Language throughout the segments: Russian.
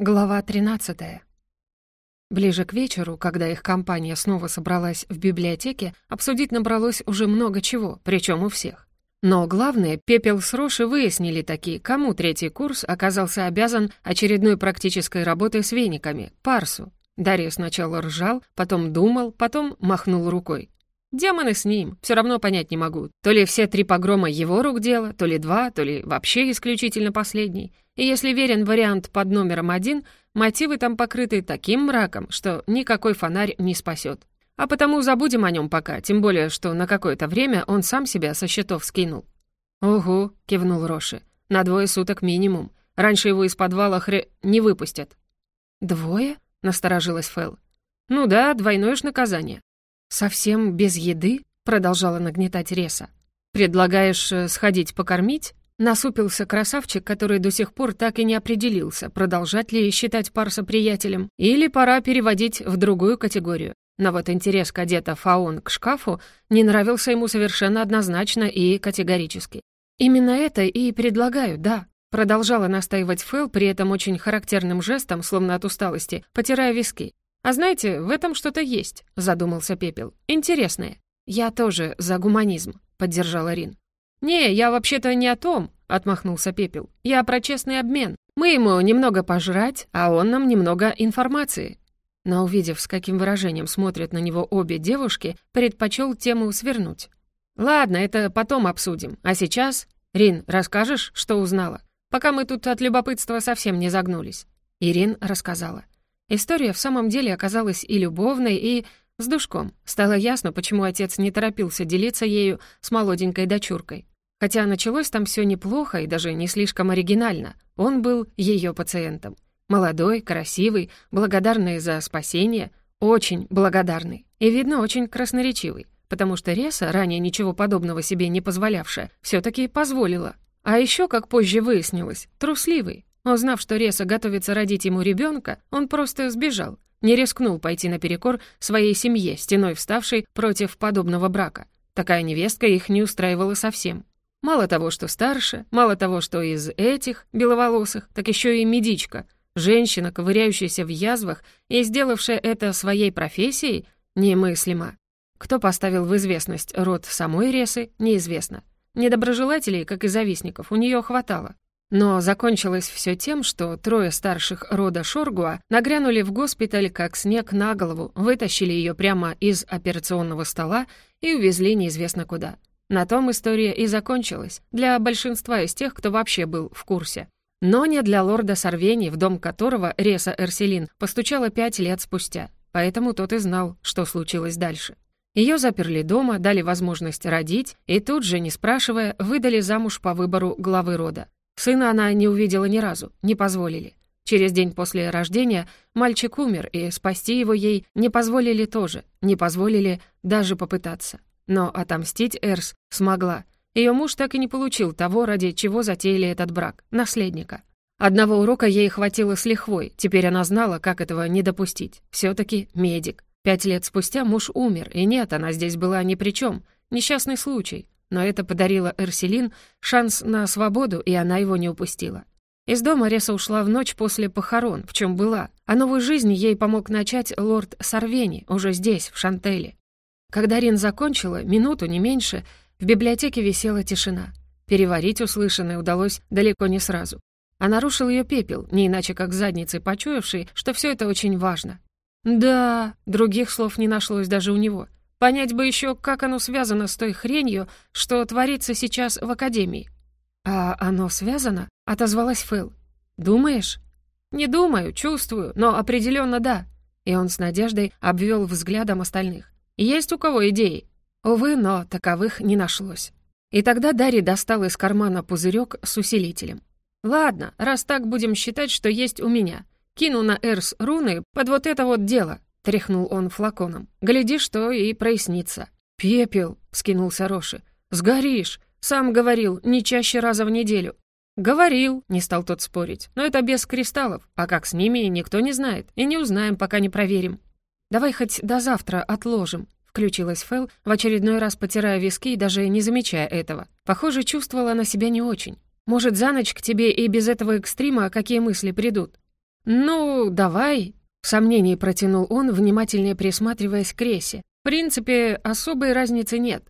Глава 13. Ближе к вечеру, когда их компания снова собралась в библиотеке, обсудить набралось уже много чего, причем у всех. Но главное, Пепел с Роши выяснили таки, кому третий курс оказался обязан очередной практической работой с вениками, Парсу. Дарья сначала ржал, потом думал, потом махнул рукой. Демоны с ним, все равно понять не могу. То ли все три погрома его рук дело, то ли два, то ли вообще исключительно последний. И если верен вариант под номером один, мотивы там покрыты таким мраком, что никакой фонарь не спасет. А потому забудем о нем пока, тем более, что на какое-то время он сам себя со счетов скинул. «Угу», — кивнул Роши, — «на двое суток минимум. Раньше его из подвала хре... не выпустят». «Двое?» — насторожилась Фэл. «Ну да, двойное ж наказание. «Совсем без еды?» — продолжала нагнетать Реса. «Предлагаешь э, сходить покормить?» Насупился красавчик, который до сих пор так и не определился, продолжать ли считать Парса приятелем, или пора переводить в другую категорию. Но вот интерес кадета Фаон к шкафу не нравился ему совершенно однозначно и категорически. «Именно это и предлагаю, да», продолжала настаивать Фэл, при этом очень характерным жестом, словно от усталости, потирая виски. «А знаете, в этом что-то есть», — задумался Пепел. «Интересное». «Я тоже за гуманизм», — поддержала Рин. «Не, я вообще-то не о том», — отмахнулся Пепел. «Я про честный обмен. Мы ему немного пожрать, а он нам немного информации». Но, увидев, с каким выражением смотрят на него обе девушки, предпочел тему свернуть. «Ладно, это потом обсудим. А сейчас, Рин, расскажешь, что узнала? Пока мы тут от любопытства совсем не загнулись». Ирин рассказала. История в самом деле оказалась и любовной, и с душком. Стало ясно, почему отец не торопился делиться ею с молоденькой дочуркой. Хотя началось там все неплохо и даже не слишком оригинально. Он был ее пациентом. Молодой, красивый, благодарный за спасение, очень благодарный. И, видно, очень красноречивый, потому что Реса, ранее ничего подобного себе не позволявшая, все таки позволила. А еще, как позже выяснилось, трусливый. Узнав, что Реса готовится родить ему ребенка, он просто сбежал, не рискнул пойти наперекор своей семье, стеной вставшей против подобного брака. Такая невестка их не устраивала совсем. Мало того, что старше, мало того, что из этих беловолосых, так еще и медичка, женщина, ковыряющаяся в язвах и сделавшая это своей профессией, немыслимо. Кто поставил в известность род самой Ресы, неизвестно. Недоброжелателей, как и завистников, у нее хватало. Но закончилось все тем, что трое старших рода Шоргуа нагрянули в госпиталь как снег на голову, вытащили ее прямо из операционного стола и увезли неизвестно куда. На том история и закончилась, для большинства из тех, кто вообще был в курсе. Но не для лорда Сорвени, в дом которого Реса Эрселин постучала пять лет спустя, поэтому тот и знал, что случилось дальше. Ее заперли дома, дали возможность родить и тут же, не спрашивая, выдали замуж по выбору главы рода. Сына она не увидела ни разу, не позволили. Через день после рождения мальчик умер, и спасти его ей не позволили тоже, не позволили даже попытаться. Но отомстить Эрс смогла. Ее муж так и не получил того, ради чего затеяли этот брак — наследника. Одного урока ей хватило с лихвой, теперь она знала, как этого не допустить. все таки медик. Пять лет спустя муж умер, и нет, она здесь была ни при чем. Несчастный случай но это подарило Эрселин шанс на свободу, и она его не упустила. Из дома Реса ушла в ночь после похорон, в чем была, а новую жизнь ей помог начать лорд Сарвени, уже здесь, в Шантеле. Когда Рин закончила, минуту, не меньше, в библиотеке висела тишина. Переварить услышанное удалось далеко не сразу. А нарушил ее пепел, не иначе как задницей почуявший, что все это очень важно. Да, других слов не нашлось даже у него. Понять бы еще, как оно связано с той хренью, что творится сейчас в Академии. «А оно связано?» — отозвалась Фэл. «Думаешь?» «Не думаю, чувствую, но определенно да». И он с надеждой обвел взглядом остальных. «Есть у кого идеи?» Увы, но таковых не нашлось. И тогда Дарри достал из кармана пузырек с усилителем. «Ладно, раз так будем считать, что есть у меня. Кину на Эрс руны под вот это вот дело. Тряхнул он флаконом. «Гляди, что и прояснится». «Пепел!» — скинулся Роши. «Сгоришь! Сам говорил, не чаще раза в неделю». «Говорил», — не стал тот спорить, «но это без кристаллов, а как с ними никто не знает, и не узнаем, пока не проверим». «Давай хоть до завтра отложим», — включилась Фэл, в очередной раз потирая виски и даже не замечая этого. Похоже, чувствовала она себя не очень. «Может, за ночь к тебе и без этого экстрима какие мысли придут?» «Ну, давай», — в сомнении протянул он, внимательнее присматриваясь к Ресе. «В принципе, особой разницы нет».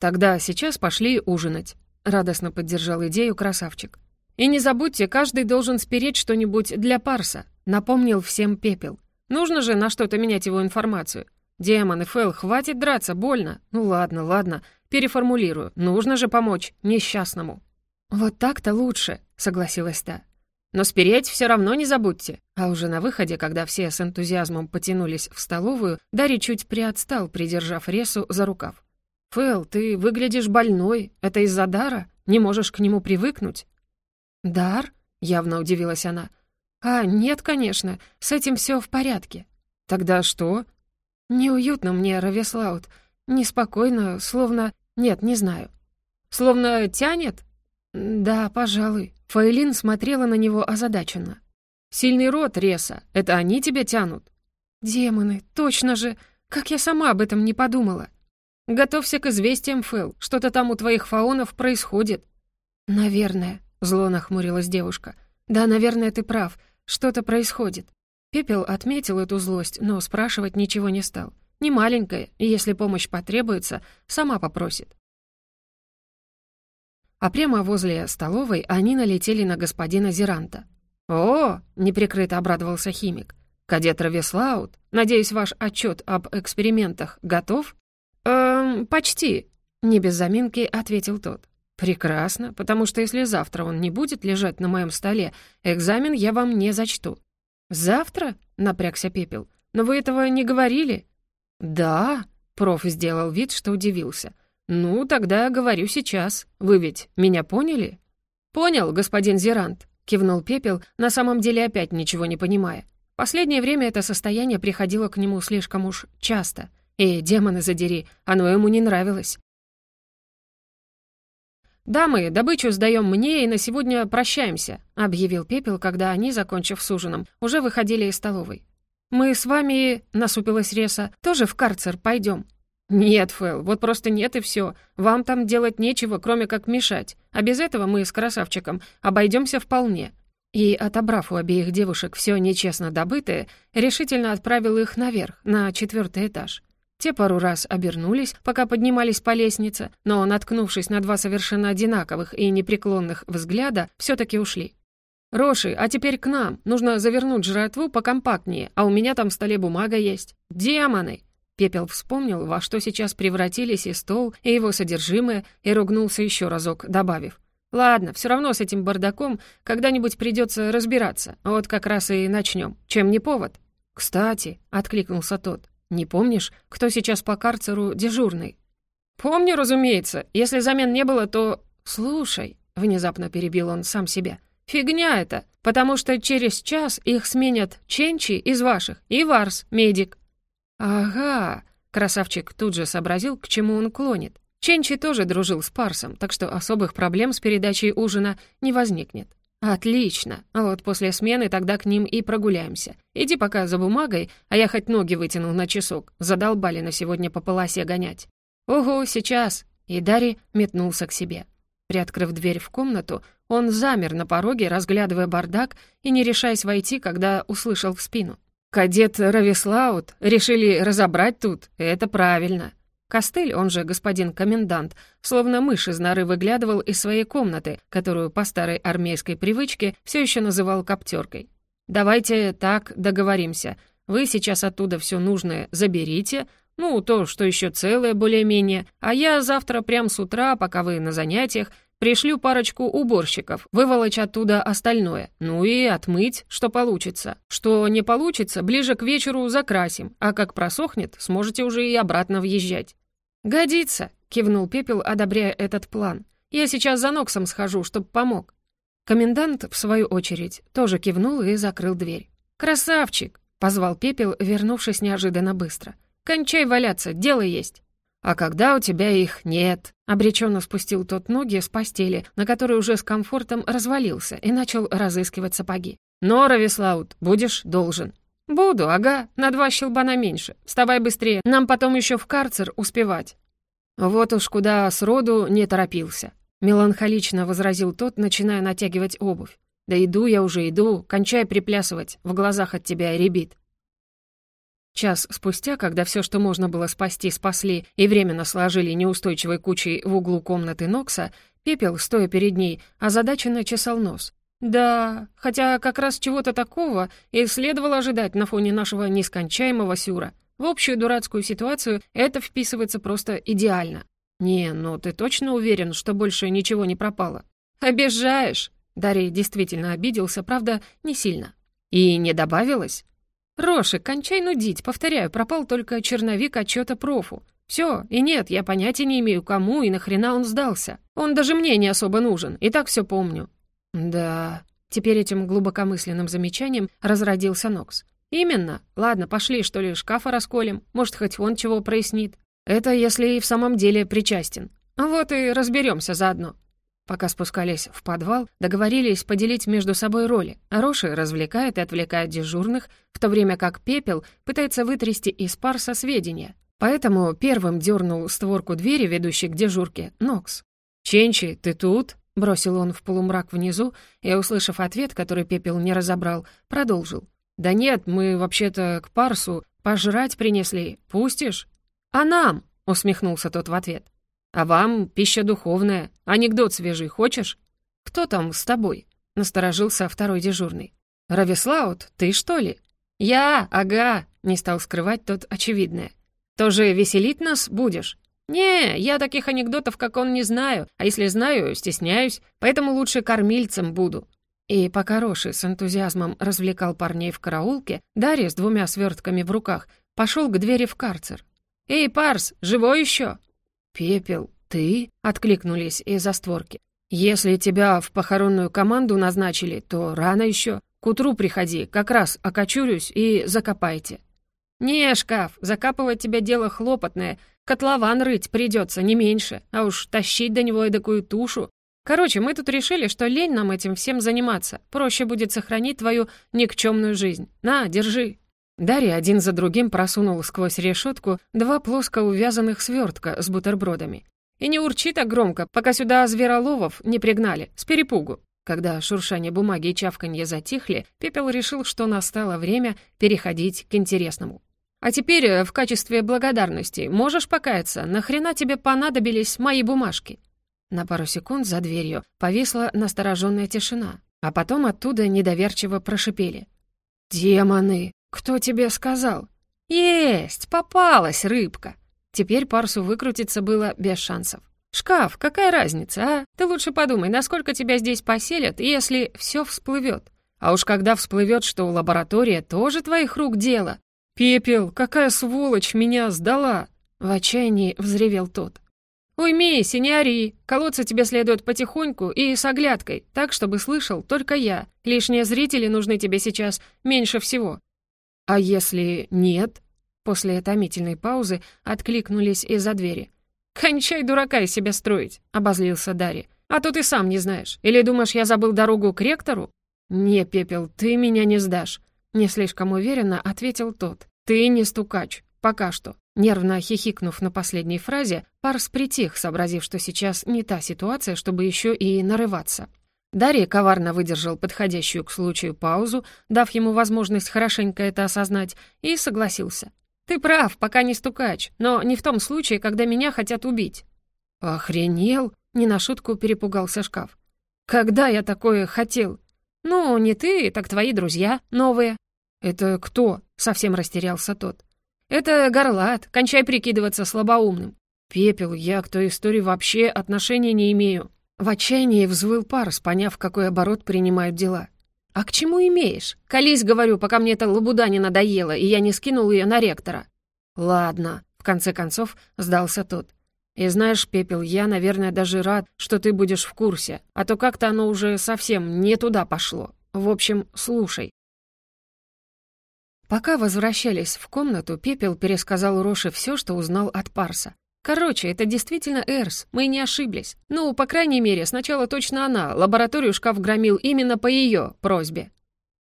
«Тогда сейчас пошли ужинать», — радостно поддержал идею красавчик. «И не забудьте, каждый должен спереть что-нибудь для парса», — напомнил всем Пепел. «Нужно же на что-то менять его информацию. Демон Фэл, хватит драться, больно. Ну ладно, ладно, переформулирую. Нужно же помочь несчастному». «Вот так-то лучше», — согласилась та. «Но спереть все равно не забудьте». А уже на выходе, когда все с энтузиазмом потянулись в столовую, Дарри чуть приотстал, придержав Ресу за рукав. «Фэл, ты выглядишь больной. Это из-за дара? Не можешь к нему привыкнуть?» «Дар?» — явно удивилась она. «А, нет, конечно, с этим все в порядке». «Тогда что?» «Неуютно мне, Равеслаут. Неспокойно, словно... Нет, не знаю». «Словно тянет?» «Да, пожалуй». Фаэлин смотрела на него озадаченно. «Сильный род, Реса. Это они тебя тянут?» «Демоны, точно же! Как я сама об этом не подумала!» «Готовься к известиям, Фэл. Что-то там у твоих фаонов происходит». «Наверное», — зло нахмурилась девушка. «Да, наверное, ты прав. Что-то происходит». Пепел отметил эту злость, но спрашивать ничего не стал. Не маленькая, и если помощь потребуется, сама попросит. А прямо возле столовой они налетели на господина Зеранта. «О!» — неприкрыто обрадовался химик. «Кадет Равеслаут, надеюсь, ваш отчет об экспериментах готов?» «Эм, почти», — не без заминки ответил тот. «Прекрасно, потому что если завтра он не будет лежать на моем столе, экзамен я вам не зачту». «Завтра?» — напрягся Пепел. «Но вы этого не говорили?» «Да», — проф сделал вид, что удивился. «Ну, тогда говорю сейчас. Вы ведь меня поняли?» «Понял, господин Зерант», — кивнул Пепел, на самом деле опять ничего не понимая. Последнее время это состояние приходило к нему слишком уж часто. И, демоны задери, оно ему не нравилось. «Дамы, добычу сдаем мне и на сегодня прощаемся», — объявил Пепел, когда они, закончив с ужином, уже выходили из столовой. «Мы с вами», — насупилась Реса, — «тоже в карцер пойдем». «Нет, Фэл, вот просто нет и все. Вам там делать нечего, кроме как мешать. А без этого мы с красавчиком обойдемся вполне». И, отобрав у обеих девушек все нечестно добытое, решительно отправил их наверх, на четвертый этаж. Те пару раз обернулись, пока поднимались по лестнице, но, наткнувшись на два совершенно одинаковых и непреклонных взгляда, все таки ушли. «Роши, а теперь к нам. Нужно завернуть жратву покомпактнее, а у меня там в столе бумага есть. Демоны!» Пепел вспомнил, во что сейчас превратились и стол, и его содержимое, и ругнулся еще разок, добавив. «Ладно, все равно с этим бардаком когда-нибудь придется разбираться. Вот как раз и начнем. Чем не повод?» «Кстати», — откликнулся тот, «не помнишь, кто сейчас по карцеру дежурный?» «Помню, разумеется. Если замен не было, то...» «Слушай», — внезапно перебил он сам себя, «фигня это, потому что через час их сменят Ченчи из ваших и Варс, медик. «Ага!» — красавчик тут же сообразил, к чему он клонит. Ченчи тоже дружил с Парсом, так что особых проблем с передачей ужина не возникнет. «Отлично. А вот после смены тогда к ним и прогуляемся. Иди пока за бумагой, а я хоть ноги вытянул на часок. Задолбали на сегодня по полосе гонять». «Ого, сейчас!» И Дарри метнулся к себе. Приоткрыв дверь в комнату, он замер на пороге, разглядывая бардак и не решаясь войти, когда услышал в спину. Кадет Равислаут решили разобрать тут, это правильно. Костыль, он же господин комендант, словно мышь из норы выглядывал из своей комнаты, которую по старой армейской привычке все еще называл коптеркой. «Давайте так договоримся. Вы сейчас оттуда все нужное заберите, ну, то, что еще целое более-менее, а я завтра прям с утра, пока вы на занятиях, Пришлю парочку уборщиков, выволочь оттуда остальное. Ну и отмыть, что получится. Что не получится, ближе к вечеру закрасим, а как просохнет, сможете уже и обратно въезжать». «Годится», — кивнул Пепел, одобряя этот план. «Я сейчас за Ноксом схожу, чтоб помог». Комендант, в свою очередь, тоже кивнул и закрыл дверь. «Красавчик!» — позвал Пепел, вернувшись неожиданно быстро. «Кончай валяться, дело есть». «А когда у тебя их нет?» Обреченно спустил тот ноги с постели, на которой уже с комфортом развалился, и начал разыскивать сапоги. «Нора, Веслаут, будешь должен». «Буду, ага, на два щелбана меньше. Вставай быстрее, нам потом еще в карцер успевать». «Вот уж куда сроду не торопился», — меланхолично возразил тот, начиная натягивать обувь. «Да иду я уже, иду, кончай приплясывать, в глазах от тебя ребит». Час спустя, когда все, что можно было спасти, спасли и временно сложили неустойчивой кучей в углу комнаты Нокса, Пепел, стоя перед ней, озадаченно чесал нос. Да, хотя как раз чего-то такого и следовало ожидать на фоне нашего нескончаемого сюра. В общую дурацкую ситуацию это вписывается просто идеально. «Не, ну ты точно уверен, что больше ничего не пропало?» «Обижаешь!» Дарий действительно обиделся, правда, не сильно. «И не добавилось?» «Роши, кончай нудить, повторяю, пропал только черновик отчета профу. Все, и нет, я понятия не имею, кому и нахрена он сдался. Он даже мне не особо нужен, и так все помню». «Да...» Теперь этим глубокомысленным замечанием разродился Нокс. «Именно. Ладно, пошли, что ли, шкафа расколем. Может, хоть он чего прояснит. Это если и в самом деле причастен. Вот и разберемся заодно». Пока спускались в подвал, договорились поделить между собой роли. Роши развлекает и отвлекает дежурных, в то время как Пепел пытается вытрясти из Парса сведения. Поэтому первым дернул створку двери, ведущей к дежурке, Нокс. «Ченчи, ты тут?» — бросил он в полумрак внизу и, услышав ответ, который Пепел не разобрал, продолжил. «Да нет, мы вообще-то к Парсу пожрать принесли. Пустишь?» «А нам?» — усмехнулся тот в ответ. «А вам пища духовная. Анекдот свежий хочешь?» «Кто там с тобой?» — насторожился второй дежурный. «Равислаут, ты что ли?» «Я, ага», — не стал скрывать тот очевидное. «Тоже веселить нас будешь?» «Не, я таких анекдотов, как он, не знаю, а если знаю, стесняюсь, поэтому лучше кормильцем буду». И пока Роши с энтузиазмом развлекал парней в караулке, Дарья с двумя свертками в руках пошел к двери в карцер. «Эй, Парс, живой еще?» «Пепел, ты?» — откликнулись из-за створки. «Если тебя в похоронную команду назначили, то рано еще. К утру приходи, как раз окочурюсь и закопайте». «Не, шкаф, закапывать тебя дело хлопотное. Котлован рыть придется, не меньше. А уж тащить до него эдакую тушу. Короче, мы тут решили, что лень нам этим всем заниматься. Проще будет сохранить твою никчемную жизнь. На, держи». Дарья один за другим просунул сквозь решетку два плоско увязанных свертка с бутербродами. И не урчи так громко, пока сюда звероловов не пригнали, с перепугу. Когда шуршание бумаги и чавканье затихли, Пепел решил, что настало время переходить к интересному. «А теперь э, в качестве благодарности можешь покаяться, нахрена тебе понадобились мои бумажки?» На пару секунд за дверью повисла настороженная тишина, а потом оттуда недоверчиво прошипели. «Демоны!» «Кто тебе сказал?» «Есть! Попалась рыбка!» Теперь Парсу выкрутиться было без шансов. «Шкаф, какая разница, а? Ты лучше подумай, насколько тебя здесь поселят, если все всплывет. А уж когда всплывет, что лаборатория тоже твоих рук дело. Пепел, какая сволочь меня сдала!» В отчаянии взревел тот. «Уймись и не ори. Колоться тебе следует потихоньку и с оглядкой, так, чтобы слышал только я. Лишние зрители нужны тебе сейчас меньше всего. «А если нет?» После томительной паузы откликнулись из-за двери. «Кончай дурака из себя строить», — обозлился Дарья. «А то ты сам не знаешь. Или думаешь, я забыл дорогу к ректору?» «Не, Пепел, ты меня не сдашь», — не слишком уверенно ответил тот. «Ты не стукач. Пока что». Нервно хихикнув на последней фразе, Парс притих, сообразив, что сейчас не та ситуация, чтобы еще и нарываться. Дарья коварно выдержал подходящую к случаю паузу, дав ему возможность хорошенько это осознать, и согласился. «Ты прав, пока не стукач, но не в том случае, когда меня хотят убить». «Охренел?» — не на шутку перепугался шкаф. «Когда я такое хотел?» «Ну, не ты, так твои друзья, новые». «Это кто?» — совсем растерялся тот. «Это горлат, кончай прикидываться слабоумным». «Пепел, я к той истории вообще отношения не имею». В отчаянии взвыл Парс, поняв, какой оборот принимают дела. «А к чему имеешь? Колись, говорю, пока мне эта лабуда не надоела, и я не скинул ее на ректора». «Ладно», — в конце концов сдался тот. «И знаешь, Пепел, я, наверное, даже рад, что ты будешь в курсе, а то как-то оно уже совсем не туда пошло. В общем, слушай». Пока возвращались в комнату, Пепел пересказал Роше все, что узнал от Парса. Короче, это действительно Эрс, мы не ошиблись. Ну, по крайней мере, сначала точно она, лабораторию шкаф громил именно по ее просьбе.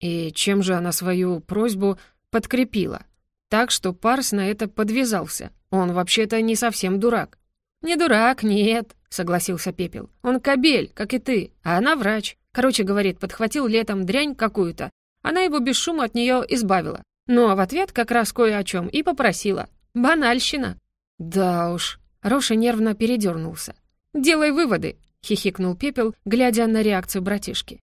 И чем же она свою просьбу подкрепила? Так что Парс на это подвязался. Он вообще-то не совсем дурак. «Не дурак, нет», — согласился Пепел. «Он кобель, как и ты, а она врач. Короче, говорит, подхватил летом дрянь какую-то. Она его без шума от нее избавила. Ну а в ответ как раз кое о чем и попросила. Банальщина. Да уж. Роша нервно передернулся. «Делай выводы», — хихикнул Пепел, глядя на реакцию братишки.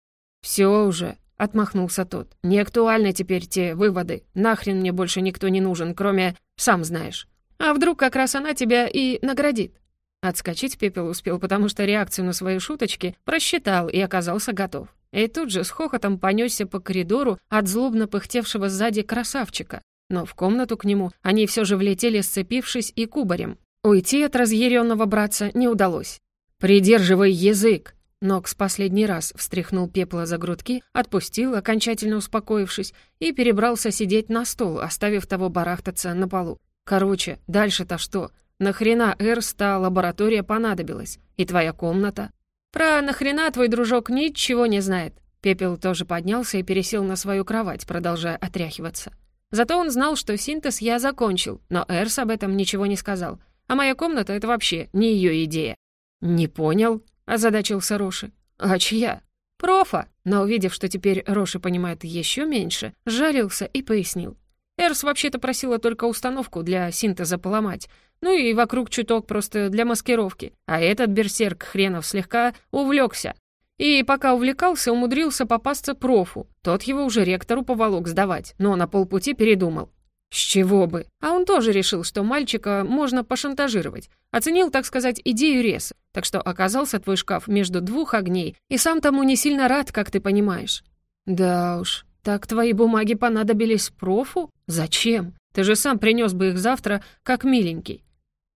«Все уже», — отмахнулся тот. «Не актуальны теперь те выводы. Нахрен мне больше никто не нужен, кроме... сам знаешь. А вдруг как раз она тебя и наградит?» Отскочить Пепел успел, потому что реакцию на свои шуточки просчитал и оказался готов. И тут же с хохотом понесся по коридору от злобно пыхтевшего сзади красавчика. Но в комнату к нему они все же влетели, сцепившись и кубарем. Уйти от разъяренного братца не удалось. «Придерживай язык!» Нокс последний раз встряхнул пепла за грудки, отпустил, окончательно успокоившись, и перебрался сидеть на стол, оставив того барахтаться на полу. «Короче, дальше-то что? Нахрена Эрста лаборатория понадобилась? И твоя комната?» «Про нахрена твой дружок ничего не знает». Пепел тоже поднялся и пересел на свою кровать, продолжая отряхиваться. Зато он знал, что синтез я закончил, но Эрс об этом ничего не сказал. А моя комната — это вообще не ее идея. «Не понял», — озадачился Роши. «А чья?» «Профа». Но увидев, что теперь Роши понимает еще меньше, жалился и пояснил. Эрс вообще-то просила только установку для синтеза поломать, ну и вокруг чуток просто для маскировки. А этот берсерк хренов слегка увлекся. И пока увлекался, умудрился попасться профу. Тот его уже ректору поволок сдавать, но на полпути передумал. С чего бы? А он тоже решил, что мальчика можно пошантажировать. Оценил, так сказать, идею Реса. Так что оказался твой шкаф между двух огней, и сам тому не сильно рад, как ты понимаешь. Да уж, так твои бумаги понадобились профу? Зачем? Ты же сам принес бы их завтра, как миленький.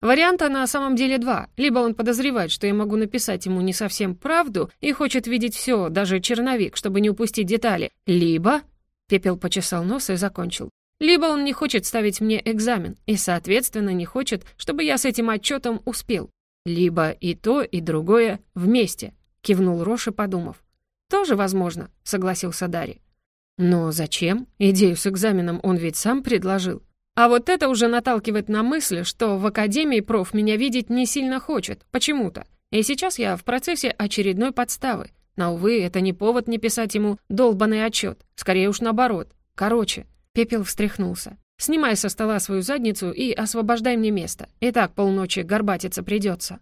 Варианта на самом деле два. Либо он подозревает, что я могу написать ему не совсем правду и хочет видеть все, даже черновик, чтобы не упустить детали. Либо... Пепел почесал нос и закончил. Либо он не хочет ставить мне экзамен и, соответственно, не хочет, чтобы я с этим отчетом успел. Либо и то, и другое вместе», — кивнул Роши, подумав. «Тоже возможно», — согласился Дарри. «Но зачем? Идею с экзаменом он ведь сам предложил. А вот это уже наталкивает на мысль, что в Академии проф меня видеть не сильно хочет, почему-то. И сейчас я в процессе очередной подставы. Но, увы, это не повод не писать ему долбанный отчет. Скорее уж наоборот. Короче, Пепел встряхнулся. «Снимай со стола свою задницу и освобождай мне место. И так полночи горбатиться придется».